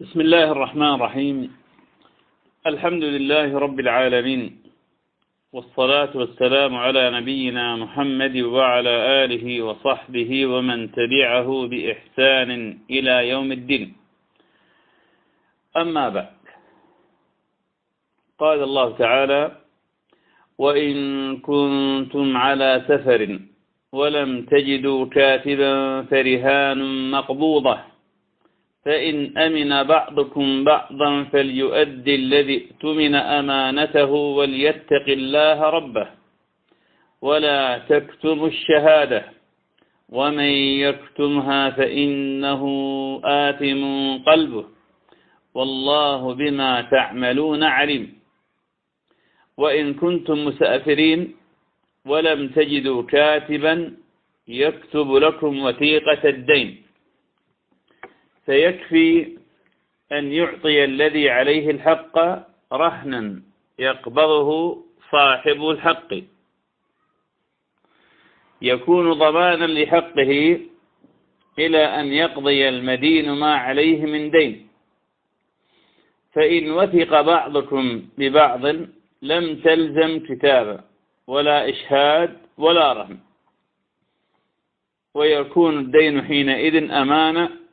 بسم الله الرحمن الرحيم. الحمد لله رب العالمين والصلاة والسلام على نبينا محمد وعلى آله وصحبه ومن تبعه بإحسان إلى يوم الدين. أما بعد قال الله تعالى وإن كنتم على سفر ولم تجدوا كاتبا فرهان مقبوضة فإن أمن بعضكم بعضا فليؤدي الذي اؤتمن أمانته وليتق الله ربه ولا تكتموا الشهادة ومن يكتمها فإنه آثم قلبه والله بما تعملون عليم وإن كنتم مسافرين ولم تجدوا كاتبا يكتب لكم وثيقة الدين فيكفي أن يعطي الذي عليه الحق رهنا يقبضه صاحب الحق. يكون ضمانا لحقه إلى أن يقضي المدين ما عليه من دين. فإن وثق بعضكم ببعض لم تلزم كتابة ولا إشهاد ولا رهن. ويكون الدين حينئذ أمانة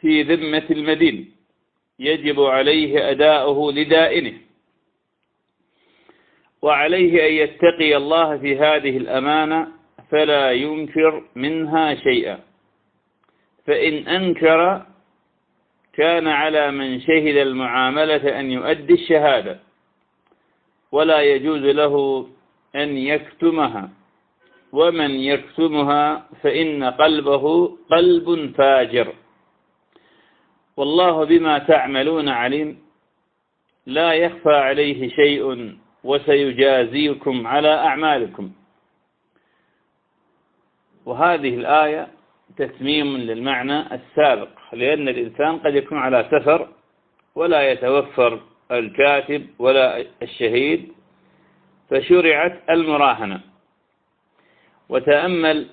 في ذمة المدين. يجب عليه أداؤه لدائنه. وعليه أن يتقي الله في هذه الأمانة فلا ينكر منها شيئا. فإن أنكر كان على من شهد المعاملة أن يؤدي الشهادة ولا يجوز له أن يكتمها. ومن يكتمها فإن قلبه قلب فاجر. والله بما تعملون عليم. لا يخفى عليه شيء وسيجازيكم على أعمالكم. وهذه الآية تتميم للمعنى السابق لأن الإنسان قد يكون على سفر ولا يتوفر الكاتب ولا الشهيد فشرعت المراهنة. وتأمل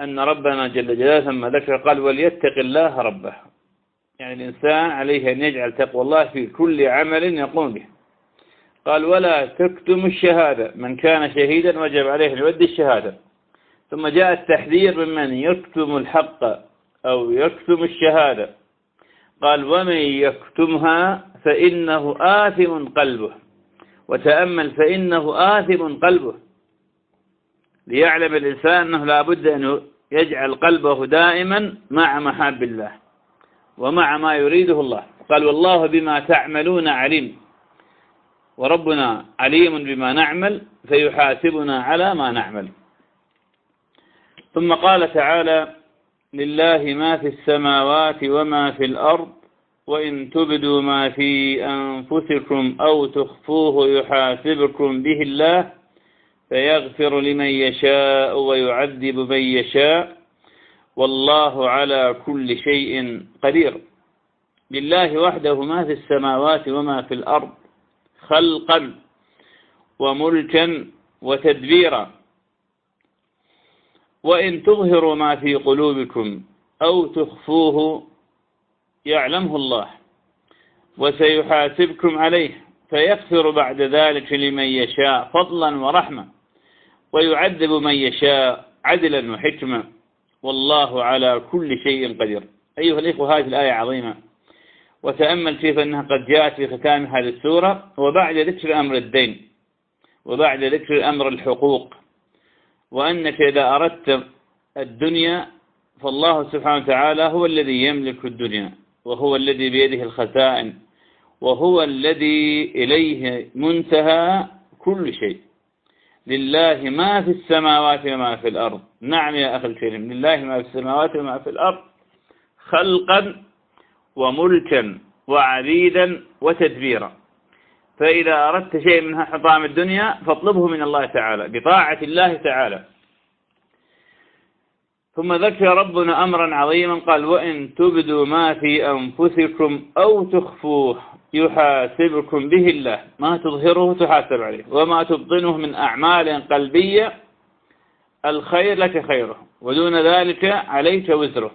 أن ربنا جل جلاله ثم ذكر قال وليتق الله ربه. يعني الإنسان عليه أن يجعل تقوى الله في كل عمل يقوم به. قال ولا تكتم الشهادة. من كان شهيدا وجب عليه أن يؤدي الشهادة. ثم جاء التحذير ممن يكتم الحق أو يكتم الشهادة. قال ومن يكتمها فإنه آثم قلبه. وتأمل فإنه آثم قلبه. ليعلم الإنسان أنه لا بد أن يجعل قلبه دائما مع محاب الله. ومع ما يريده الله. قال والله بما تعملون عليم. وربنا عليم بما نعمل فيحاسبنا على ما نعمل. ثم قال تعالى لله ما في السماوات وما في الأرض وإن تبدوا ما في أنفسكم أو تخفوه يحاسبكم به الله فيغفر لمن يشاء ويعذب من يشاء. والله على كل شيء قدير. لله وحده ما في السماوات وما في الأرض خلقا وملكا وتدبيرا. وإن تظهروا ما في قلوبكم أو تخفوه يعلمه الله وسيحاسبكم عليه فيغفر بعد ذلك لمن يشاء فضلا ورحمة ويعذب من يشاء عدلا وحكمة. والله على كل شيء قدير. أيها الإخوة هذه الآية عظيمة. وتأمل كيف أنها قد جاءت في ختام هذه السورة وبعد ذكر أمر الدين وبعد ذكر أمر الحقوق. وأنك إذا أردت الدنيا فالله سبحانه وتعالى هو الذي يملك الدنيا وهو الذي بيده الخزائن وهو الذي إليه منتهى كل شيء. لله ما في السماوات وما في الأرض. نعم يا أخي الكريم لله ما في السماوات وما في الأرض خلقا وملكا وعبيدا وتدبيرا. فإذا أردت شيء من حطام الدنيا فاطلبه من الله تعالى بطاعة الله تعالى. ثم ذكر ربنا أمرا عظيما قال وإن تبدوا ما في أنفسكم أو تخفوه يحاسبكم به الله. ما تظهره تحاسب عليه. وما تبطنه من أعمال قلبية. الخير لك خيره. ودون ذلك عليك وزره.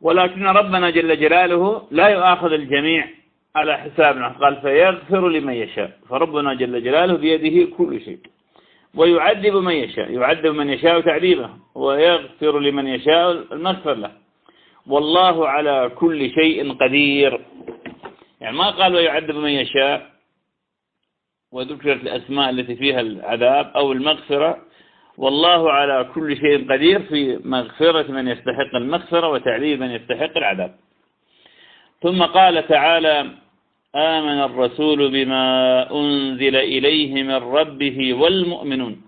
ولكن ربنا جل جلاله لا يؤاخذ الجميع على حسابنا قال فيغفر لمن يشاء. فربنا جل جلاله بيده كل شيء. ويعذب من يشاء. يعذب من يشاء تعذيبه. ويغفر لمن يشاء المغفر له. والله على كل شيء قدير. يعني ما قال ويعذب من يشاء وذكرت الأسماء التي فيها العذاب أو المغفرة. والله على كل شيء قدير في مغفرة من يستحق المغفرة وتعذيب من يستحق العذاب. ثم قال تعالى آمن الرسول بما أنزل إليه من ربه والمؤمنون.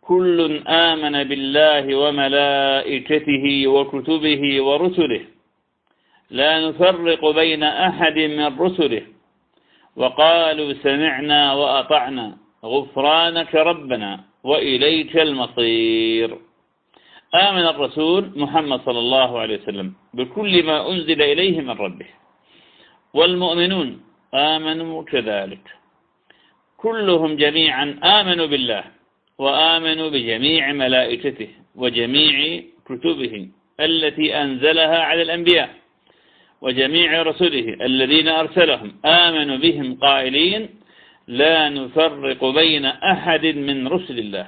كل آمن بالله وملائكته وكتبه ورسله. لا نفرق بين أحد من رسله. وقالوا سمعنا وأطعنا. غفرانك ربنا وإليك المصير. آمن الرسول محمد صلى الله عليه وسلم بكل ما أنزل إليه من ربه. والمؤمنون آمنوا كذلك. كلهم جميعا آمنوا بالله وآمنوا بجميع ملائكته وجميع كتبه التي أنزلها على الأنبياء. وجميع رسله الذين أرسلهم آمنوا بهم قائلين لا نفرق بين أحد من رسل الله.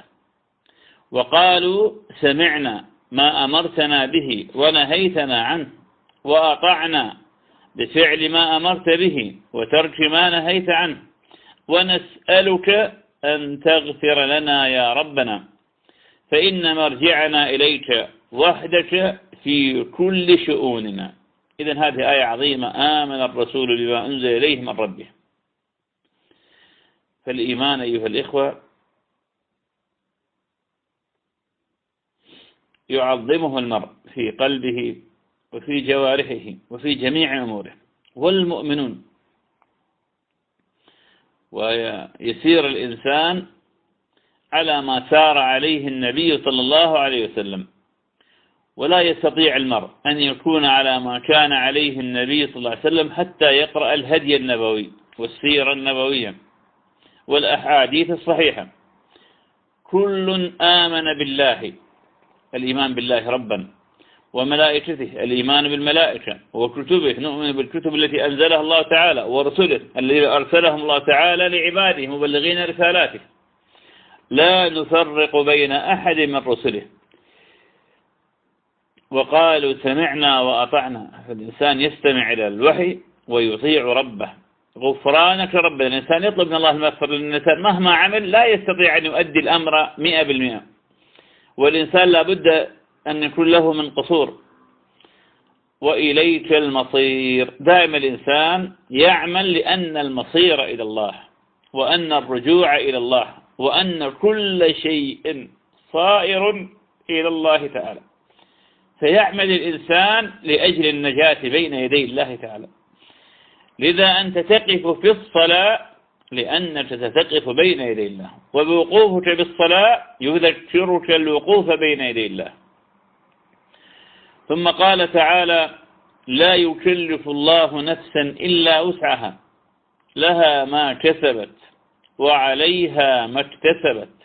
وقالوا سمعنا ما أمرتنا به ونهيتنا عنه وأطعنا بفعل ما أمرت به وترك ما نهيت عنه. ونسألك أن تغفر لنا يا ربنا. فإن مرجعنا إليك وحدك في كل شؤوننا. إذا هذه آية عظيمة. آمن الرسول بما أنزل إليه من ربه. فالإيمان أيها الإخوة يعظمه المرء في قلبه وفي جوارحه وفي جميع أموره. والمؤمنون ويسير الإنسان على ما سار عليه النبي صلى الله عليه وسلم. ولا يستطيع المرء أن يكون على ما كان عليه النبي صلى الله عليه وسلم حتى يقرأ الهدي النبوي والسيرة النبوية والأحاديث الصحيحة. كل آمن بالله الإيمان بالله ربا وملائكته الإيمان بالملائكة وكتبه نؤمن بالكتب التي أنزلها الله تعالى ورسله الذي أرسلهم الله تعالى لعباده مبلغين رسالاته. لا نفرق بين أحد من رسله. وقالوا سمعنا وأطعنا. فالإنسان يستمع إلى الوحي ويطيع ربه. غفرانك رب. الإنسان يطلب من الله المغفر للإنسان مهما عمل لا يستطيع أن يؤدي الأمر مئة بالمئة. والإنسان لابد أن يكون له من قصور. وإليك المصير. دائما الإنسان يعمل لأن المصير إلى الله وأن الرجوع إلى الله وأن كل شيء صائر إلى الله تعالى. فيعمل الإنسان لأجل النجاة بين يدي الله تعالى. لذا أنت تقف في الصلاة لأنك ستقف بين يدي الله. وبوقوفك بالصلاة يذكرك الوقوف بين يدي الله. ثم قال تعالى لا يكلف الله نفسا إلا وسعها. لها ما كسبت وعليها ما اكتسبت.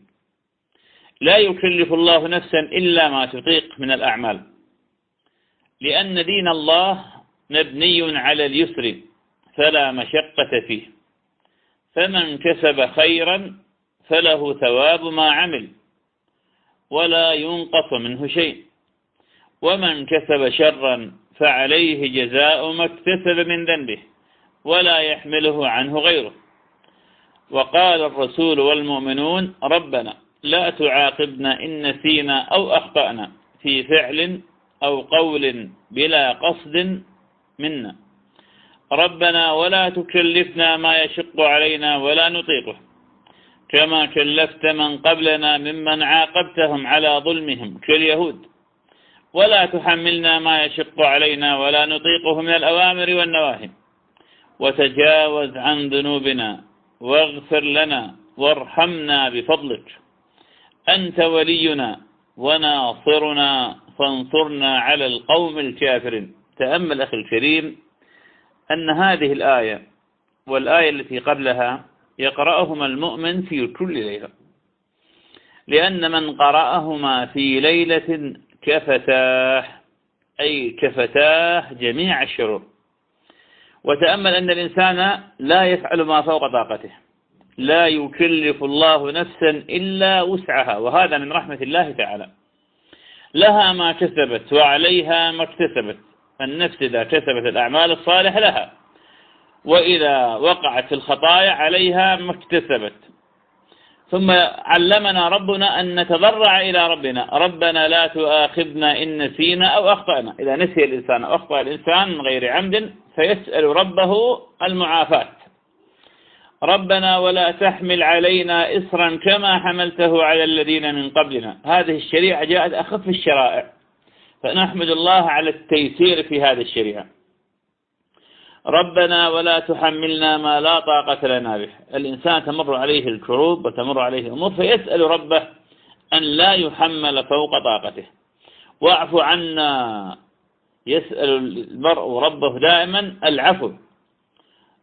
لا يكلف الله نفسا إلا ما تطيق من الأعمال. لأن دين الله مبني على اليسر فلا مشقة فيه. فمن كسب خيرا فله ثواب ما عمل ولا ينقص منه شيء. ومن كسب شرا فعليه جزاء ما اكتسب من ذنبه ولا يحمله عنه غيره. وقال الرسول والمؤمنون ربنا لا تعاقبنا إن نسينا أو أخطأنا في فعل أو قول بلا قصد منا. ربنا ولا تكلفنا ما يشق علينا ولا نطيقه. كما كلفت من قبلنا ممن عاقبتهم على ظلمهم كاليهود. ولا تحملنا ما يشق علينا ولا نطيقه من الأوامر والنواهي. وتجاوز عن ذنوبنا واغفر لنا وارحمنا بفضلك. أنت ولينا وناصرنا فانصرنا على القوم الكافرين. تأمل أخي الكريم أن هذه الآية والآية التي قبلها يقرأهما المؤمن في كل ليلة. لأن من قرأهما في ليلة كفتاه أي كفتاه جميع الشرور. وتأمل أن الإنسان لا يفعل ما فوق طاقته. لا يكلف الله نفسا إلا وسعها. وهذا من رحمة الله تعالى. لها ما كسبت وعليها ما اكتسبت. النفس إذا كسبت الأعمال الصالحة لها. وإذا وقعت الخطايا عليها ما اكتسبت. ثم علمنا ربنا أن نتضرع إلى ربنا. ربنا لا تؤاخذنا إن نسينا أو أخطأنا. إذا نسي الإنسان أو أخطأ الإنسان من غير عمد فيسأل ربه المعافاة. ربنا ولا تحمل علينا إصرا كما حملته على الذين من قبلنا. هذه الشريعة جاءت أخف الشرائع. فنحمد الله على التيسير في هذه الشريعة. ربنا ولا تحملنا ما لا طاقة لنا به. الإنسان تمر عليه الكروب وتمر عليه أمور فيسأل ربه أن لا يحمل فوق طاقته. واعف عنا. يسأل المرء ربه دائما العفو.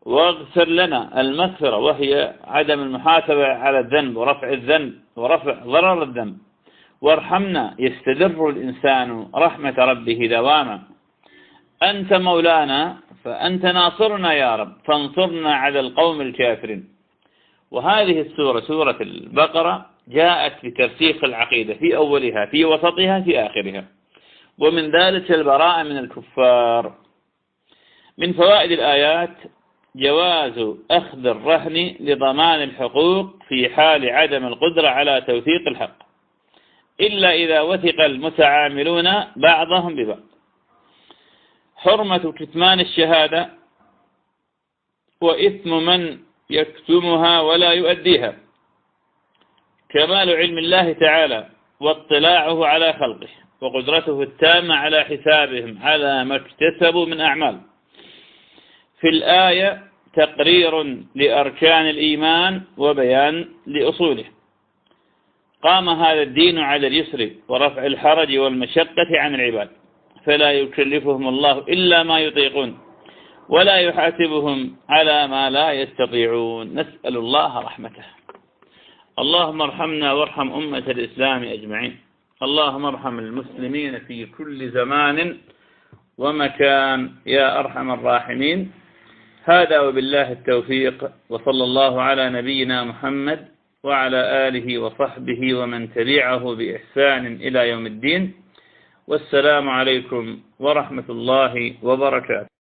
واغفر لنا المغفرة وهي عدم المحاسبة على الذنب ورفع الذنب ورفع ضرر الذنب. وارحمنا يستدر الإنسان رحمة ربه دواما. أنت مولانا فأنت ناصرنا يا رب فانصرنا على القوم الكافرين. وهذه السورة سورة البقرة جاءت بترسيخ العقيدة في أولها في وسطها في آخرها. ومن ذلك البراءة من الكفار. من فوائد الآيات جواز أخذ الرهن لضمان الحقوق في حال عدم القدرة على توثيق الحق إلا إذا وثق المتعاملون بعضهم ببعض. حرمة كتمان الشهادة وإثم من يكتمها ولا يؤديها كمال علم الله تعالى واطلاعه على خلقه وقدرته التامة على حسابهم على ما اكتسبوا من أعمال. في الآية تقرير لأركان الإيمان وبيان لأصوله. قام هذا الدين على اليسر ورفع الحرج والمشقة عن العباد فلا يكلفهم الله إلا ما يطيقون ولا يحاسبهم على ما لا يستطيعون. نسأل الله رحمته. اللهم ارحمنا وارحم أمة الإسلام أجمعين. اللهم ارحم المسلمين في كل زمان ومكان يا أرحم الراحمين. هذا وبالله التوفيق وصلى الله على نبينا محمد وعلى آله وصحبه ومن تبعه بإحسان إلى يوم الدين. والسلام عليكم ورحمة الله وبركاته.